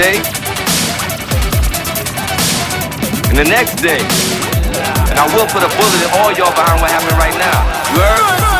day. And the next day. And I will put a bullet in all y'all behind what happened right now. You heard?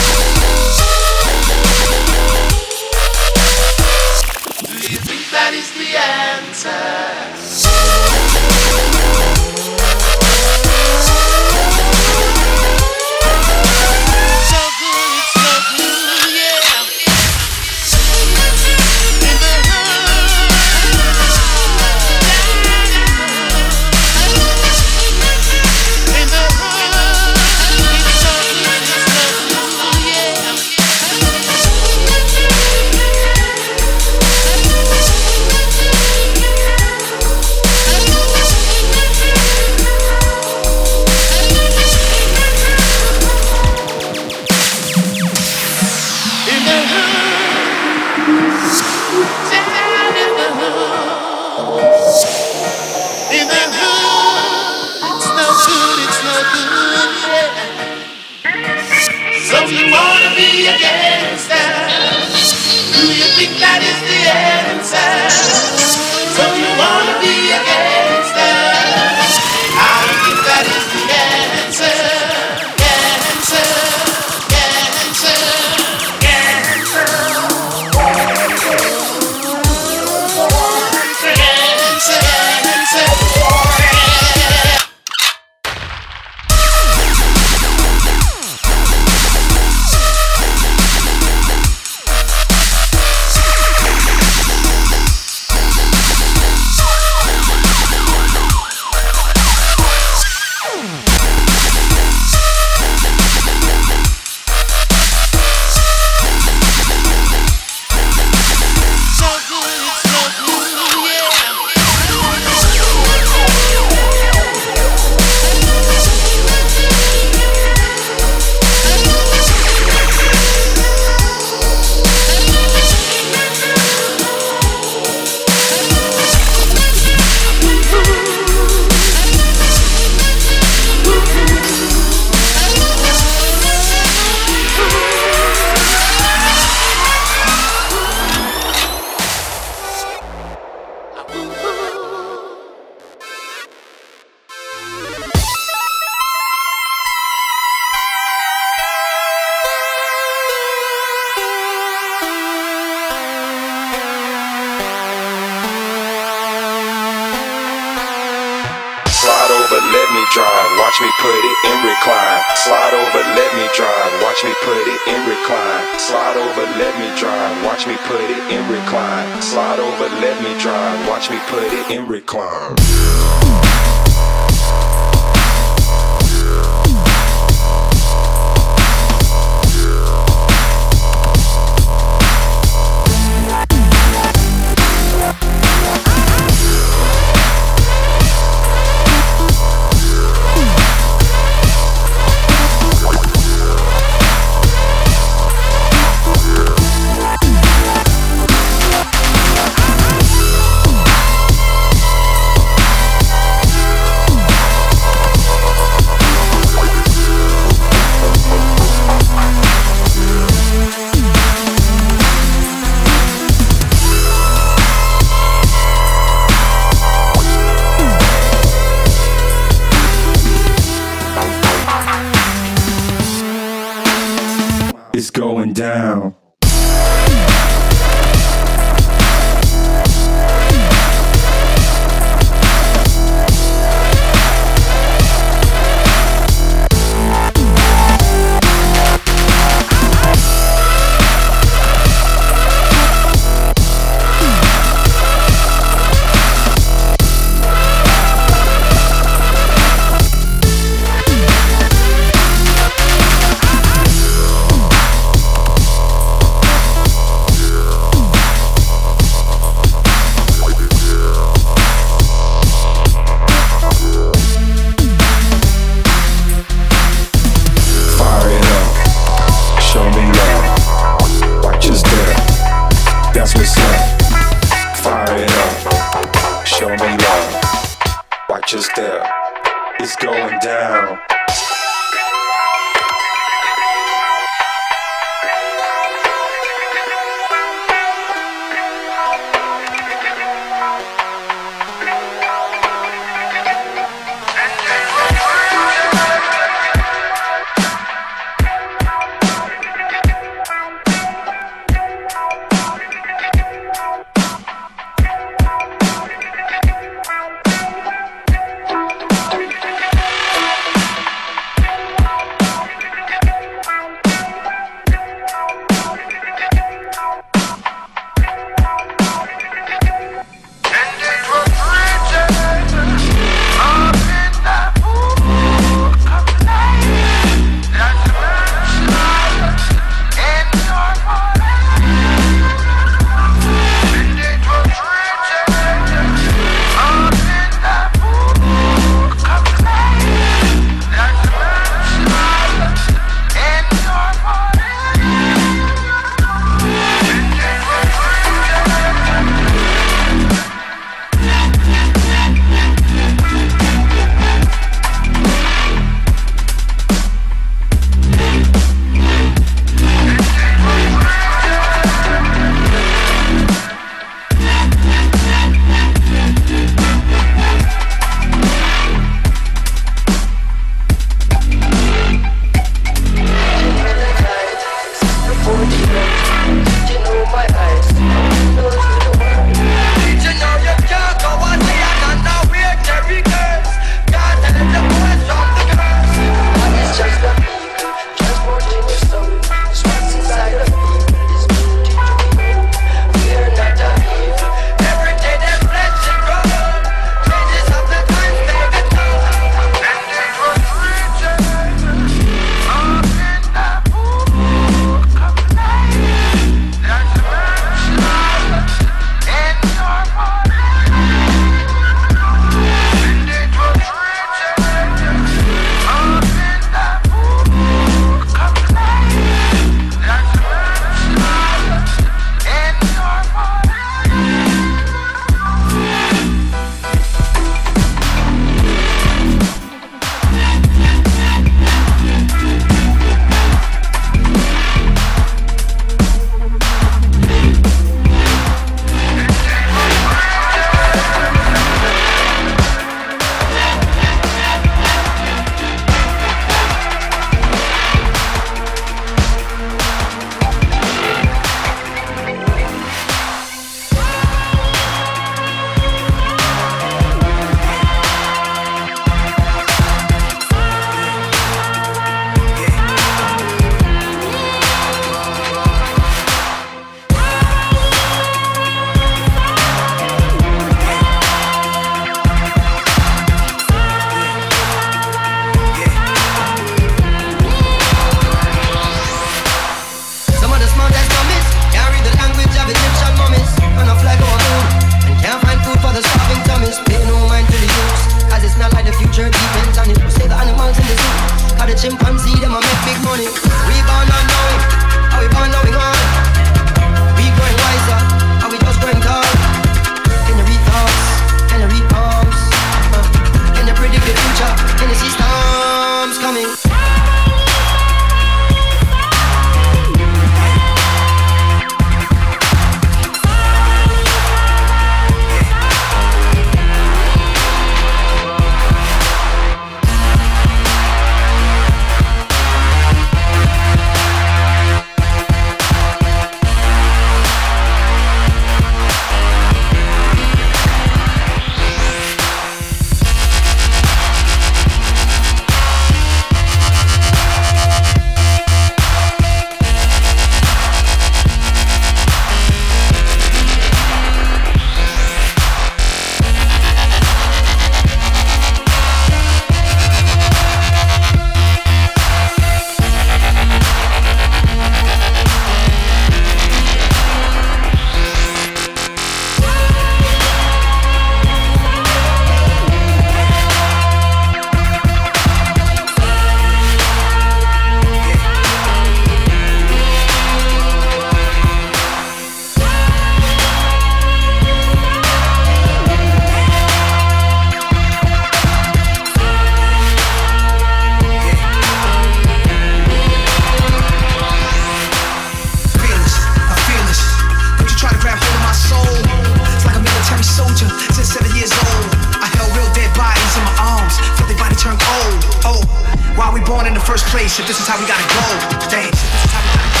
in the first place if this is how we gotta go. Dang,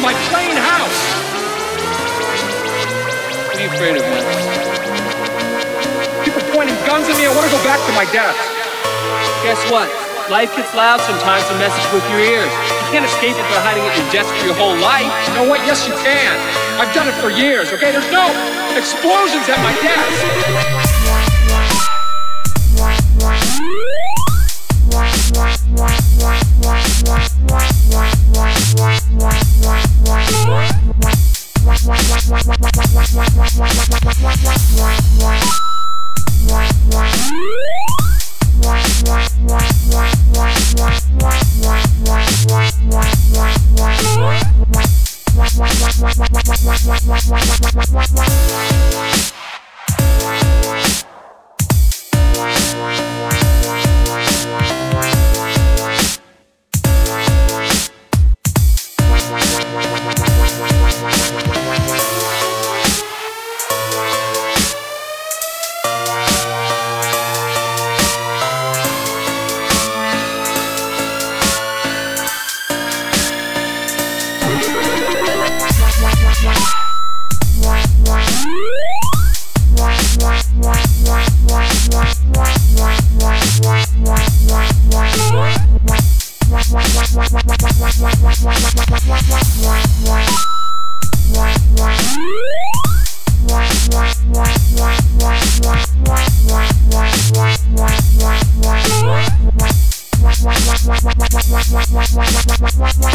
in my plain house. What are you afraid of, man? People pointing guns at me. I want to go back to my desk. Guess what? Life gets loud sometimes and message with your ears. You can't escape it by hiding it in desk for your whole life. You know what? Yes, you can. I've done it for years, okay? There's no explosions at my desk. What? what what what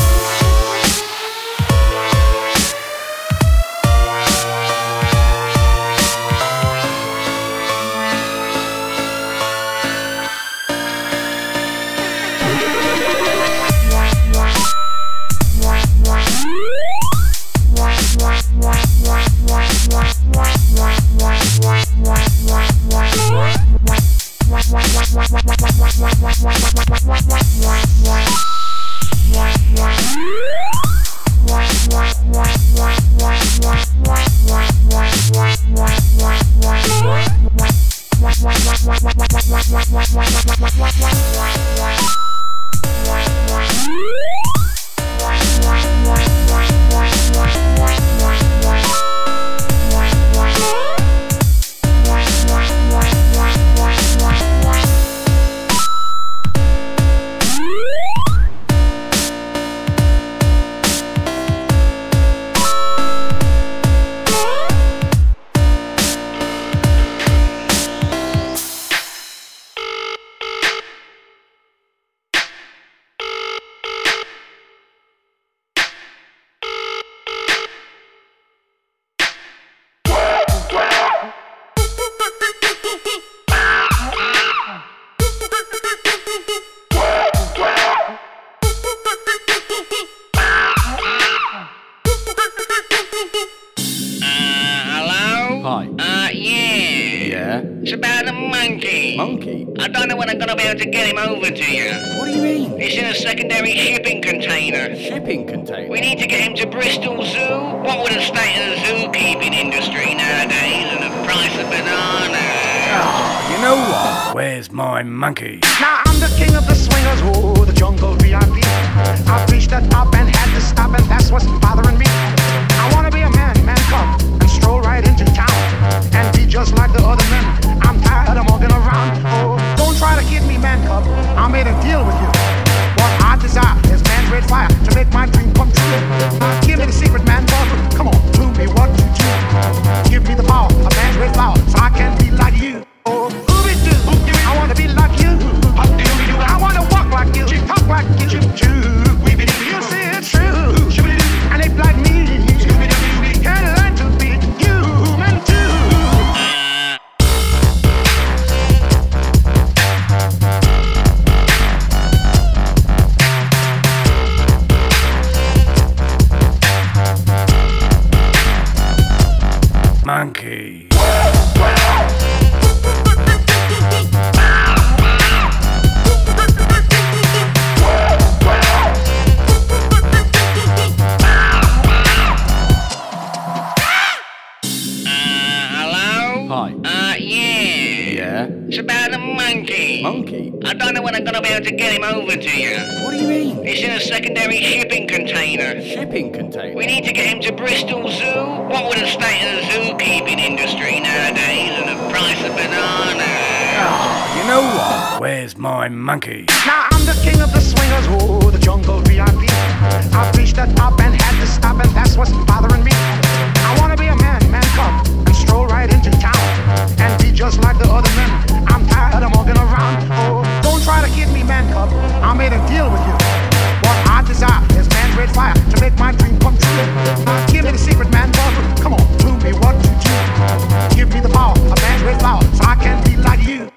What mean? He's in a secondary shipping container. Shipping container? We need to get him to Bristol Zoo. What with the state of the zookeeping industry nowadays and the price of bananas? Ah, you know what? Where's my monkey? Now I'm the king of the swingers, oh, the jungle VIP. I've reached the top and had to stop, and that's what's bothering me. I wanna be a man, man come and stroll right into town and be just like the other men. I'm tired of walking around. Oh, don't try to kid me, man cub. I made a deal with you. Red fire to make my dream come true. Give me the secret, man cub. Come on, do me what you do. Give me the power of man's red flower so I can be like you. Oh. I wanna be like you. I wanna walk like you, talk like you. You get him over to you. What do you mean? He's in a secondary shipping container. Shipping container? We need to get him to Bristol Zoo. What would the state of the zookeeping industry nowadays and the price of bananas? Ah, you know what? Where's my monkey? Now I'm the king of the swingers, oh, the jungle VIP. I've reached the top and had to stop, and that's what's bothering me. I wanna be a man, man come and stroll right into town and be just like the other men. I'm tired of walking around. Oh, don't try to kid me, man cub. I made a deal with you. What I desire is man's red fire to make my dream come true. Now give me the secret, man cub. Come on, do me what you do. Give me the power of man's red flower so I can be like you.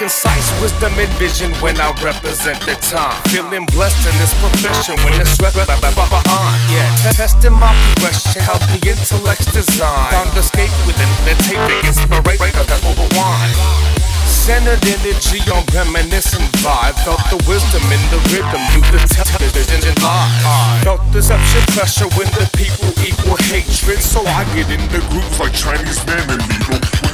Concise wisdom and vision when I represent the time. Feeling blessed in this profession when it's rep on. Yeah, testing my progression, how the intellect's design. Found escape within the taping inspiration that over wine. Centered energy on reminiscent vibe. Felt the wisdom in the rhythm, you the television live. Felt deception pressure when the people equal hatred. So I get in the groups like Chinese man and needle.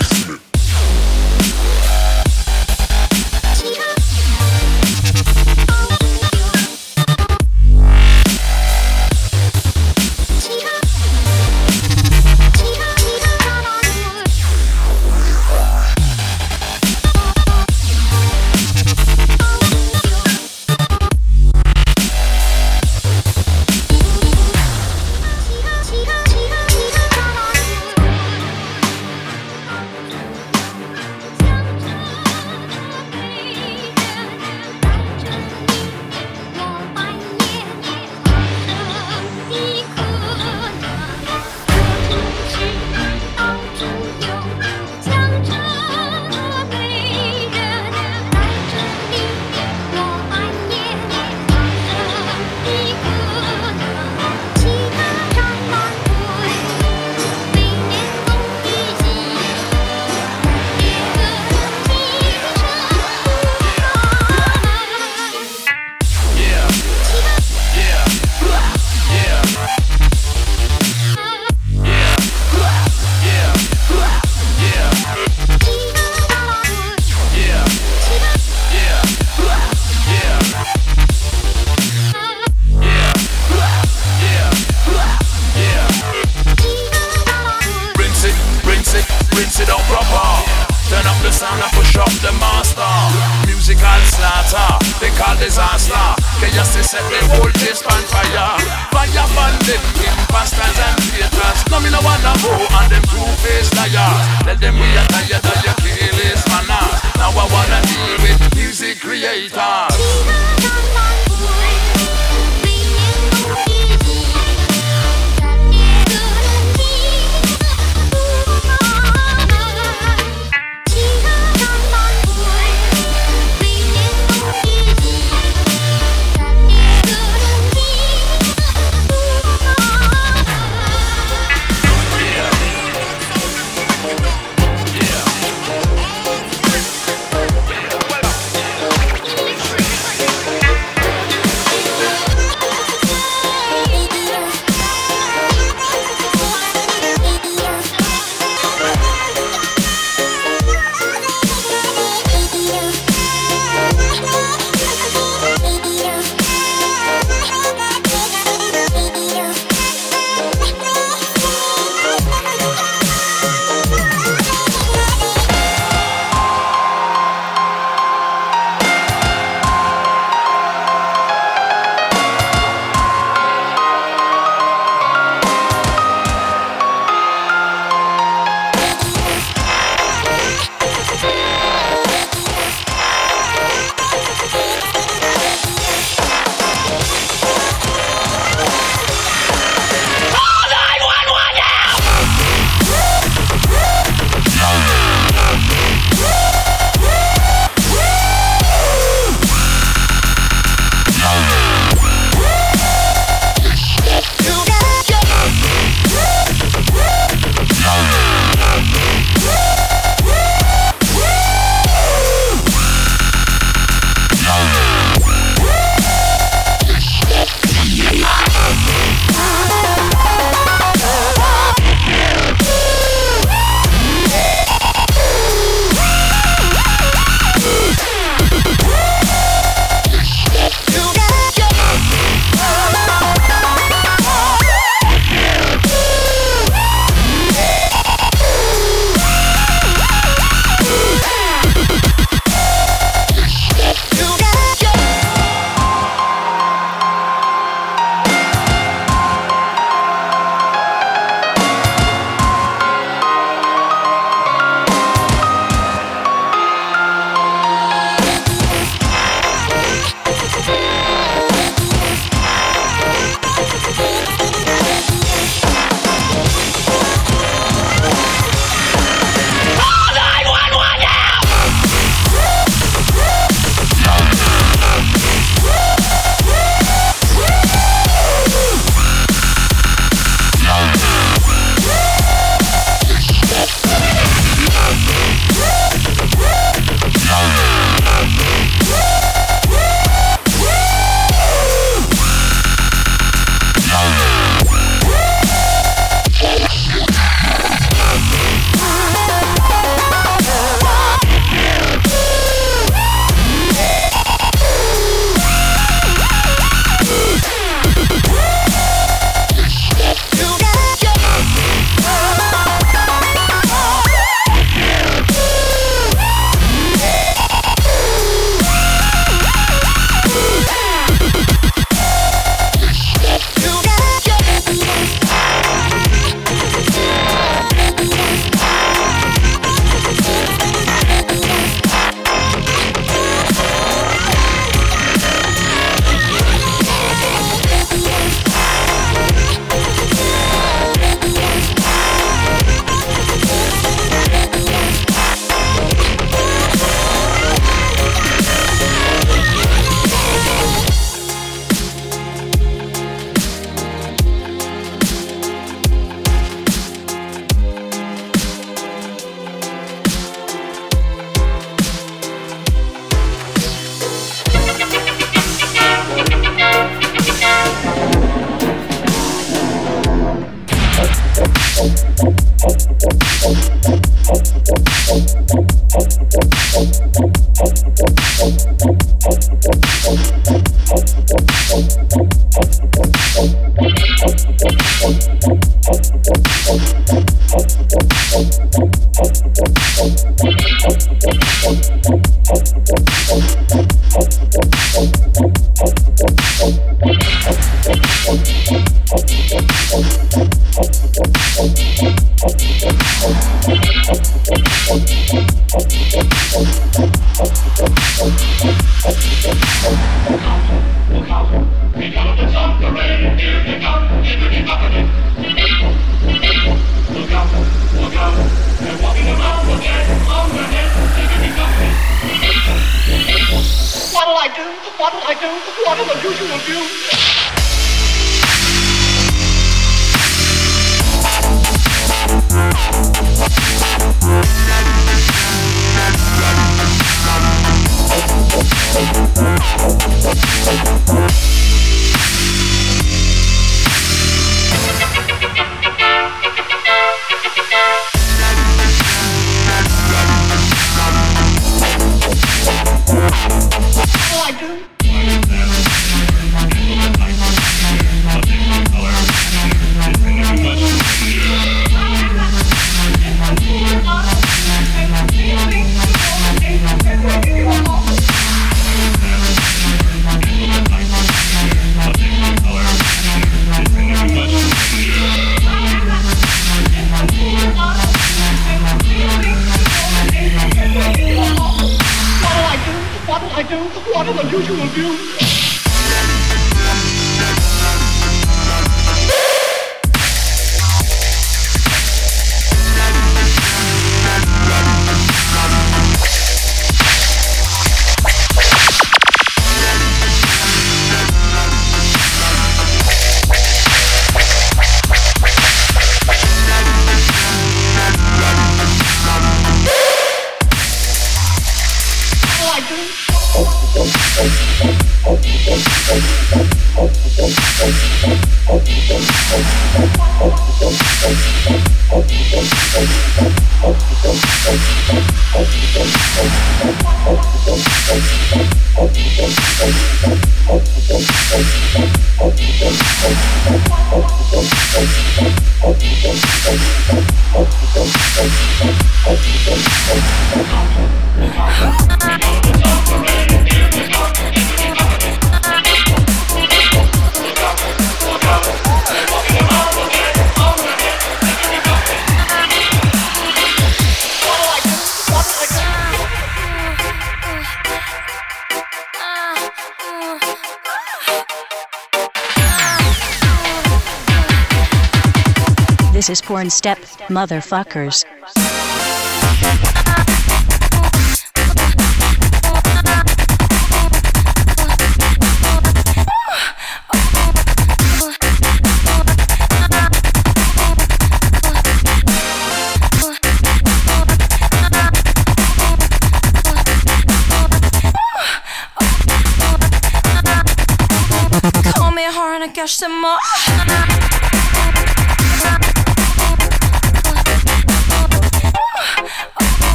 Step, motherfuckers.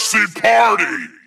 sexy party!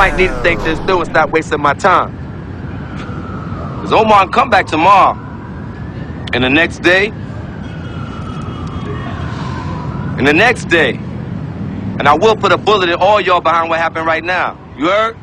Might need to think this through and stop wasting my time. Cause Omar come back tomorrow. And the next day. And the next day. And I will put a bullet in all y'all behind what happened right now. You heard?